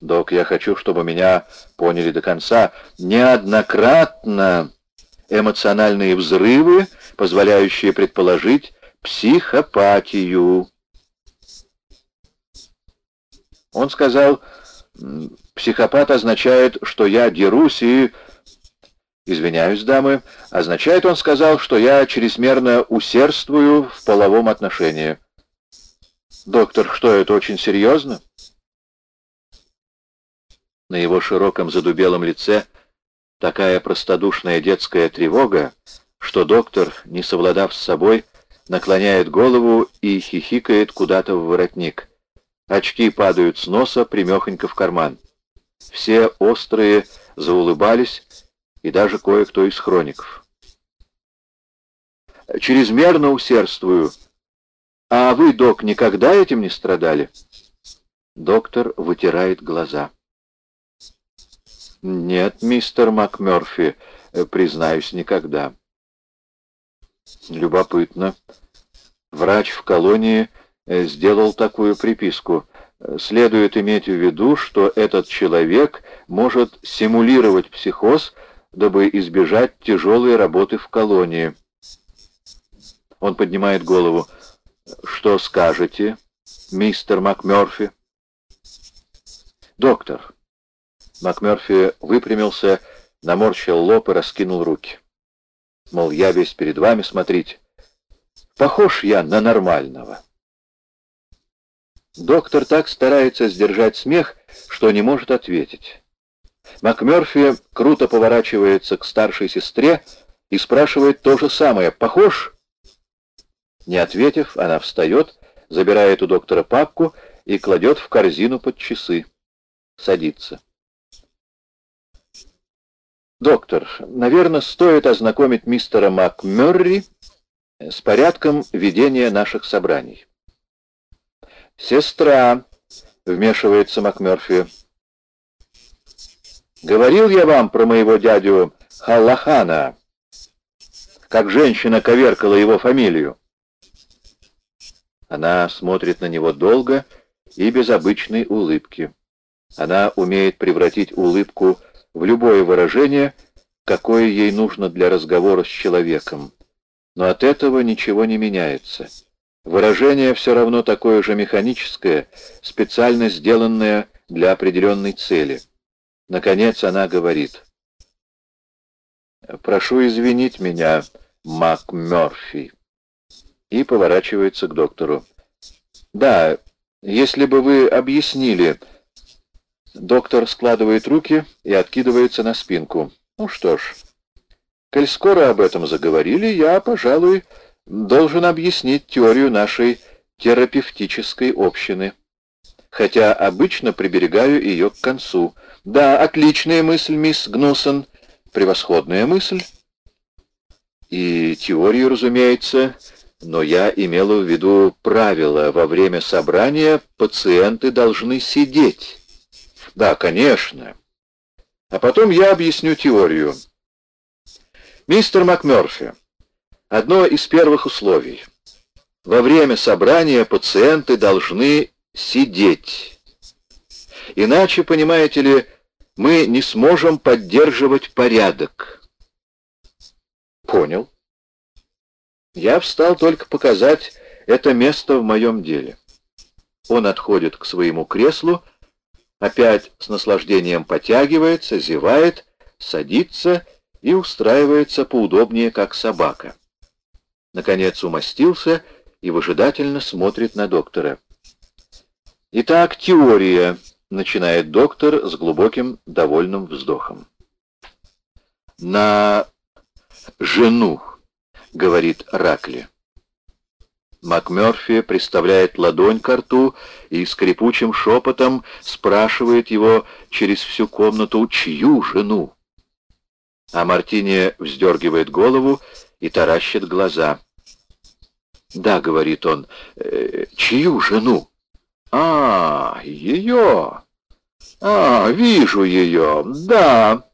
Док, я хочу, чтобы меня поняли до конца. Неоднократно эмоциональные взрывы, позволяющие предположить психопатию. Он сказал, психопат означает, что я дерусь и... Извиняюсь, дамы, означает, он сказал, что я чрезмерно усердствую в половом отношении. Доктор, что это очень серьезно? На его широком задубелом лице такая простодушная детская тревога, что доктор, не совладав с собой, наклоняет голову и хихикает куда-то в воротник. Очки падают с носа примехонько в карман. Все острые заулыбались, и даже кое-кто из хроников. «Чрезмерно усердствую. А вы, док, никогда этим не страдали?» Доктор вытирает глаза. «Нет, мистер МакМёрфи, э, признаюсь, никогда». «Любопытно. Врач в колонии э, сделал такую приписку. Следует иметь в виду, что этот человек может симулировать психоз, дабы избежать тяжелой работы в колонии». Он поднимает голову. «Что скажете, мистер МакМёрфи?» «Доктор». МакМёрфи выпрямился, наморщил лоб и раскинул руки. Мол, я весь перед вами, смотрите. Похож я на нормального. Доктор так старается сдержать смех, что не может ответить. МакМёрфи круто поворачивается к старшей сестре и спрашивает то же самое. «Похож?» Не ответив, она встает, забирает у доктора папку и кладет в корзину под часы. Садится. «Доктор, наверное, стоит ознакомить мистера МакМёрри с порядком ведения наших собраний». «Сестра», — вмешивается МакМёрфи, — «говорил я вам про моего дядю Халлахана, как женщина коверкала его фамилию». Она смотрит на него долго и без обычной улыбки. Она умеет превратить улыбку в в любое выражение, какое ей нужно для разговора с человеком. Но от этого ничего не меняется. Выражение все равно такое же механическое, специально сделанное для определенной цели. Наконец она говорит. «Прошу извинить меня, Мак Мёрфи». И поворачивается к доктору. «Да, если бы вы объяснили, Доктор складывает руки и откидывается на спинку. Ну что ж, коль скоро об этом заговорили, я, пожалуй, должен объяснить теорию нашей терапевтической общины. Хотя обычно приберегаю ее к концу. Да, отличная мысль, мисс Гнусон, превосходная мысль. И теорию, разумеется, но я имела в виду правило. Во время собрания пациенты должны сидеть. Да, конечно. А потом я объясню теорию. Мистер МакМёрфи, одно из первых условий. Во время собрания пациенты должны сидеть. Иначе, понимаете ли, мы не сможем поддерживать порядок. Понял. Я встал только показать это место в моем деле. Он отходит к своему креслу опять с наслаждением потягивается, зевает, садится и устраивается поудобнее, как собака. Наконец умостился и выжидательно смотрит на доктора. «Итак, теория», — начинает доктор с глубоким довольным вздохом. «На жену», — говорит Ракли. МакМёрфи приставляет ладонь к рту и скрипучим шепотом спрашивает его через всю комнату, чью жену. А Мартини вздергивает голову и таращит глаза. «Да», — говорит он, э, — «чью жену?» «А, ее! А, вижу ее, да!»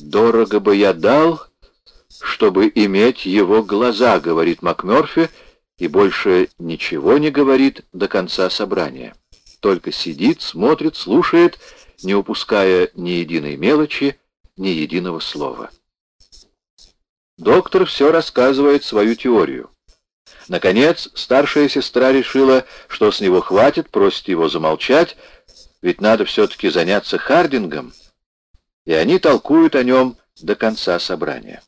«Дорого бы я дал, чтобы иметь его глаза», — говорит МакМёрфи, и больше ничего не говорит до конца собрания. только сидит, смотрит, слушает, не упуская ни единой мелочи, ни единого слова. Доктор все рассказывает свою теорию. Наконец, старшая сестра решила, что с него хватит, просит его замолчать, ведь надо все-таки заняться Хардингом, и они толкуют о нем до конца собрания.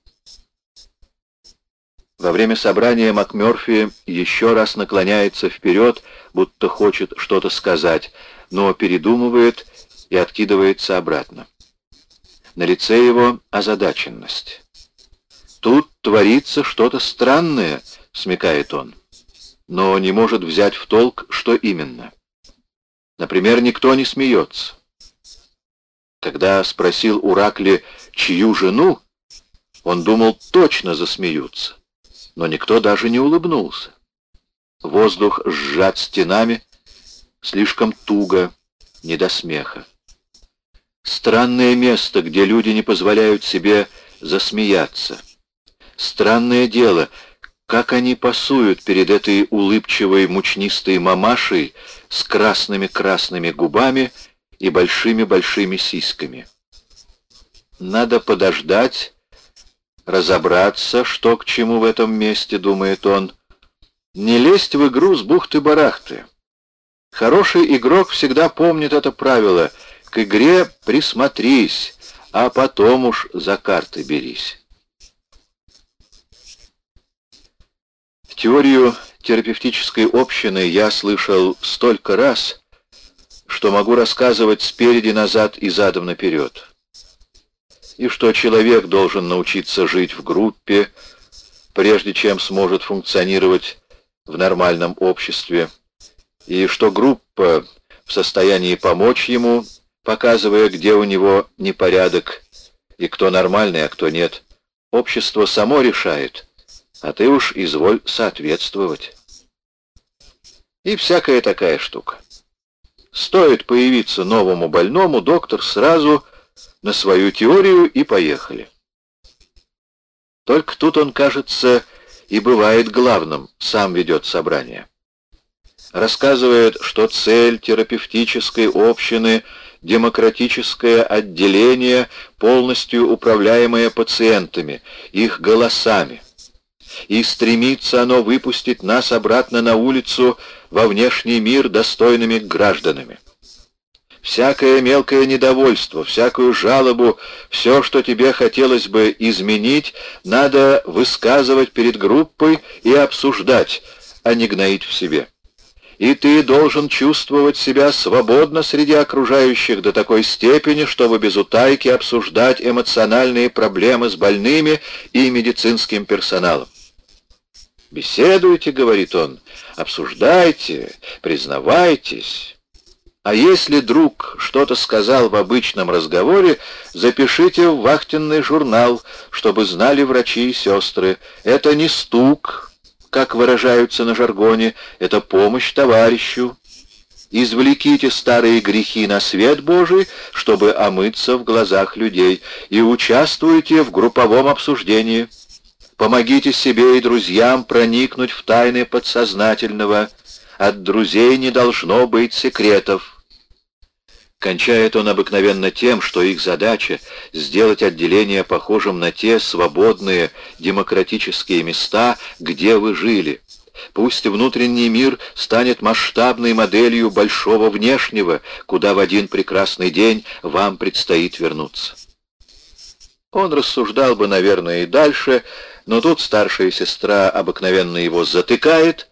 Во время собрания МакМёрфи еще раз наклоняется вперед, будто хочет что-то сказать, но передумывает и откидывается обратно. На лице его озадаченность. «Тут творится что-то странное», — смекает он, но не может взять в толк, что именно. Например, никто не смеется. Когда спросил у Ракли, чью жену, он думал, точно засмеются но никто даже не улыбнулся. Воздух сжат стенами, слишком туго, не до смеха. Странное место, где люди не позволяют себе засмеяться. Странное дело, как они пасуют перед этой улыбчивой мучнистой мамашей с красными-красными губами и большими-большими сиськами. Надо подождать, разобраться, что к чему в этом месте, думает он. Не лезть в игру с бухты-барахты. Хороший игрок всегда помнит это правило. К игре присмотрись, а потом уж за карты берись. Теорию терапевтической общины я слышал столько раз, что могу рассказывать спереди назад и задом наперед и что человек должен научиться жить в группе, прежде чем сможет функционировать в нормальном обществе, и что группа в состоянии помочь ему, показывая, где у него непорядок, и кто нормальный, а кто нет. Общество само решает, а ты уж изволь соответствовать. И всякая такая штука. Стоит появиться новому больному, доктор сразу на свою теорию и поехали. Только тут он, кажется, и бывает главным, сам ведет собрание. Рассказывает, что цель терапевтической общины — демократическое отделение, полностью управляемое пациентами, их голосами. И стремится оно выпустить нас обратно на улицу во внешний мир достойными гражданами. Всякое мелкое недовольство, всякую жалобу, все, что тебе хотелось бы изменить, надо высказывать перед группой и обсуждать, а не гноить в себе. И ты должен чувствовать себя свободно среди окружающих до такой степени, чтобы без утайки обсуждать эмоциональные проблемы с больными и медицинским персоналом. «Беседуйте», — говорит он, — «обсуждайте, признавайтесь». А если друг что-то сказал в обычном разговоре, запишите в вахтенный журнал, чтобы знали врачи и сестры. Это не стук, как выражаются на жаргоне, это помощь товарищу. Извлеките старые грехи на свет Божий, чтобы омыться в глазах людей, и участвуйте в групповом обсуждении. Помогите себе и друзьям проникнуть в тайны подсознательного. От друзей не должно быть секретов. Кончает он обыкновенно тем, что их задача — сделать отделение похожим на те свободные демократические места, где вы жили. Пусть внутренний мир станет масштабной моделью большого внешнего, куда в один прекрасный день вам предстоит вернуться. Он рассуждал бы, наверное, и дальше, но тут старшая сестра обыкновенно его затыкает.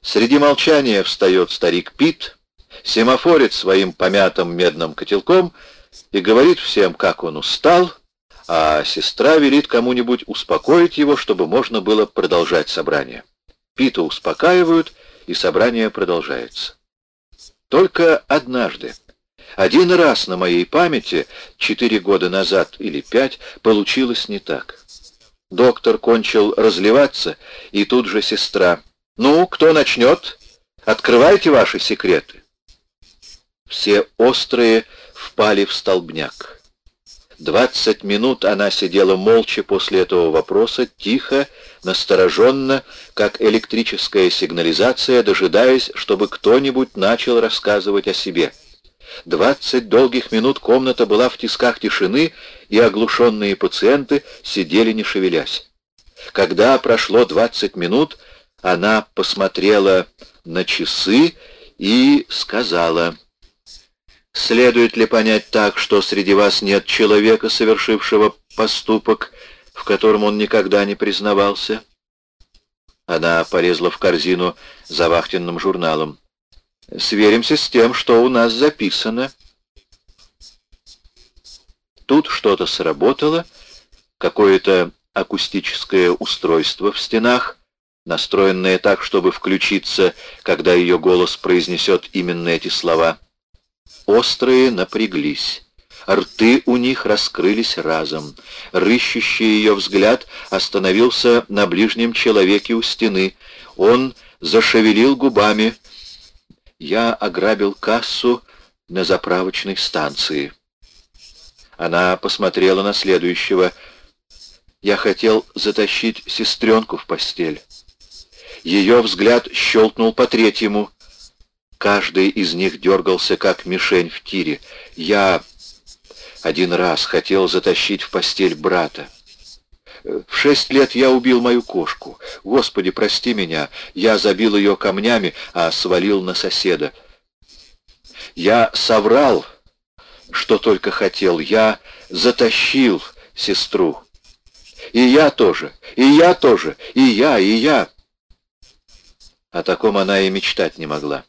Среди молчания встает старик Пит — семафорит своим помятым медным котелком и говорит всем, как он устал, а сестра велит кому-нибудь успокоить его, чтобы можно было продолжать собрание. Пита успокаивают, и собрание продолжается. Только однажды, один раз на моей памяти, четыре года назад или пять, получилось не так. Доктор кончил разливаться, и тут же сестра. «Ну, кто начнет? Открывайте ваши секреты». Все острые впали в столбняк. Двадцать минут она сидела молча после этого вопроса, тихо, настороженно, как электрическая сигнализация, дожидаясь, чтобы кто-нибудь начал рассказывать о себе. Двадцать долгих минут комната была в тисках тишины, и оглушенные пациенты сидели не шевелясь. Когда прошло двадцать минут, она посмотрела на часы и сказала... Следует ли понять так, что среди вас нет человека, совершившего поступок, в котором он никогда не признавался? Она полезла в корзину за вахтенным журналом. Сверимся с тем, что у нас записано. Тут что-то сработало, какое-то акустическое устройство в стенах, настроенное так, чтобы включиться, когда ее голос произнесет именно эти слова — Острые напряглись. Рты у них раскрылись разом. Рыщущий ее взгляд остановился на ближнем человеке у стены. Он зашевелил губами. Я ограбил кассу на заправочной станции. Она посмотрела на следующего. Я хотел затащить сестренку в постель. Ее взгляд щелкнул по третьему — Каждый из них дергался, как мишень в тире. Я один раз хотел затащить в постель брата. В шесть лет я убил мою кошку. Господи, прости меня, я забил ее камнями, а свалил на соседа. Я соврал, что только хотел. Я затащил сестру. И я тоже, и я тоже, и я, и я. О таком она и мечтать не могла.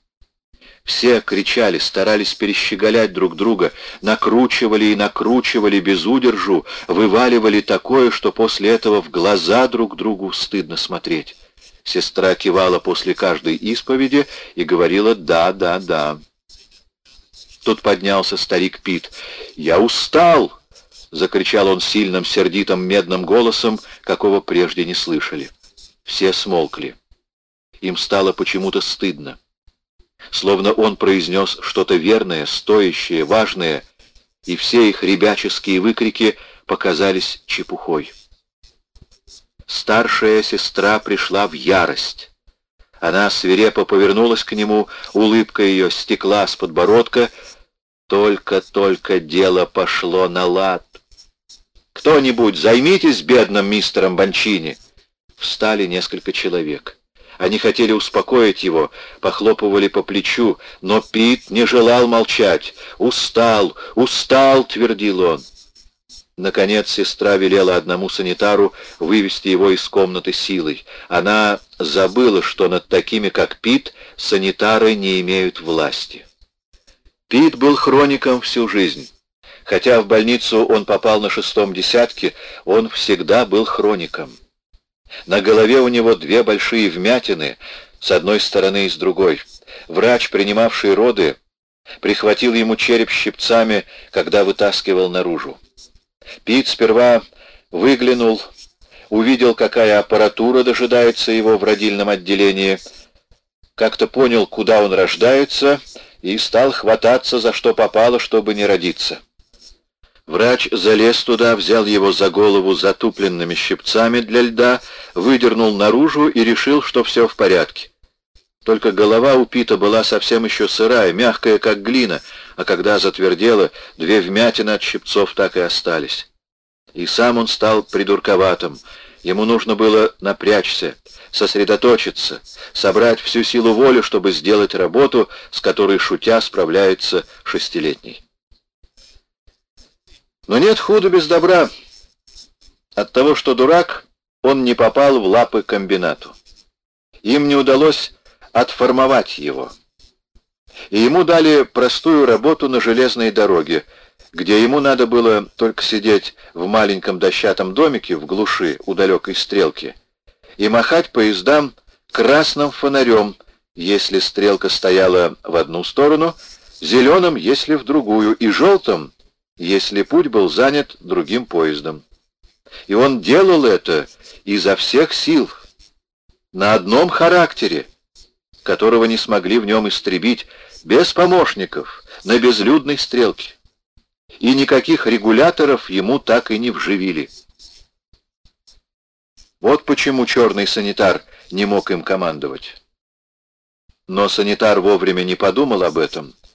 Все кричали, старались перещеголять друг друга, накручивали и накручивали без удержу, вываливали такое, что после этого в глаза друг другу стыдно смотреть. Сестра кивала после каждой исповеди и говорила «да, да, да». Тут поднялся старик Пит. «Я устал!» — закричал он сильным, сердитым, медным голосом, какого прежде не слышали. Все смолкли. Им стало почему-то стыдно словно он произнес что-то верное, стоящее, важное, и все их ребяческие выкрики показались чепухой. Старшая сестра пришла в ярость. Она свирепо повернулась к нему, улыбка ее стекла с подбородка. Только-только дело пошло на лад. «Кто-нибудь займитесь бедным мистером Бончини!» Встали несколько человек. Они хотели успокоить его, похлопывали по плечу, но Пит не желал молчать. «Устал, устал!» — твердил он. Наконец сестра велела одному санитару вывести его из комнаты силой. Она забыла, что над такими, как Пит, санитары не имеют власти. Пит был хроником всю жизнь. Хотя в больницу он попал на шестом десятке, он всегда был хроником. На голове у него две большие вмятины, с одной стороны и с другой. Врач, принимавший роды, прихватил ему череп щипцами, когда вытаскивал наружу. Пит сперва выглянул, увидел, какая аппаратура дожидается его в родильном отделении, как-то понял, куда он рождается, и стал хвататься за что попало, чтобы не родиться. Врач залез туда, взял его за голову затупленными щипцами для льда, выдернул наружу и решил, что все в порядке. Только голова у Пита была совсем еще сырая, мягкая, как глина, а когда затвердела, две вмятины от щипцов так и остались. И сам он стал придурковатым. Ему нужно было напрячься, сосредоточиться, собрать всю силу воли, чтобы сделать работу, с которой, шутя, справляется шестилетний. Но нет худа без добра. От того, что дурак, он не попал в лапы комбинату. Им не удалось отформовать его. И ему дали простую работу на железной дороге, где ему надо было только сидеть в маленьком дощатом домике в глуши у далекой стрелки и махать поездам красным фонарем, если стрелка стояла в одну сторону, зеленым, если в другую, и желтым, если путь был занят другим поездом. И он делал это изо всех сил, на одном характере, которого не смогли в нем истребить, без помощников, на безлюдной стрелке. и никаких регуляторов ему так и не вживили. Вот почему черный санитар не мог им командовать. Но санитар вовремя не подумал об этом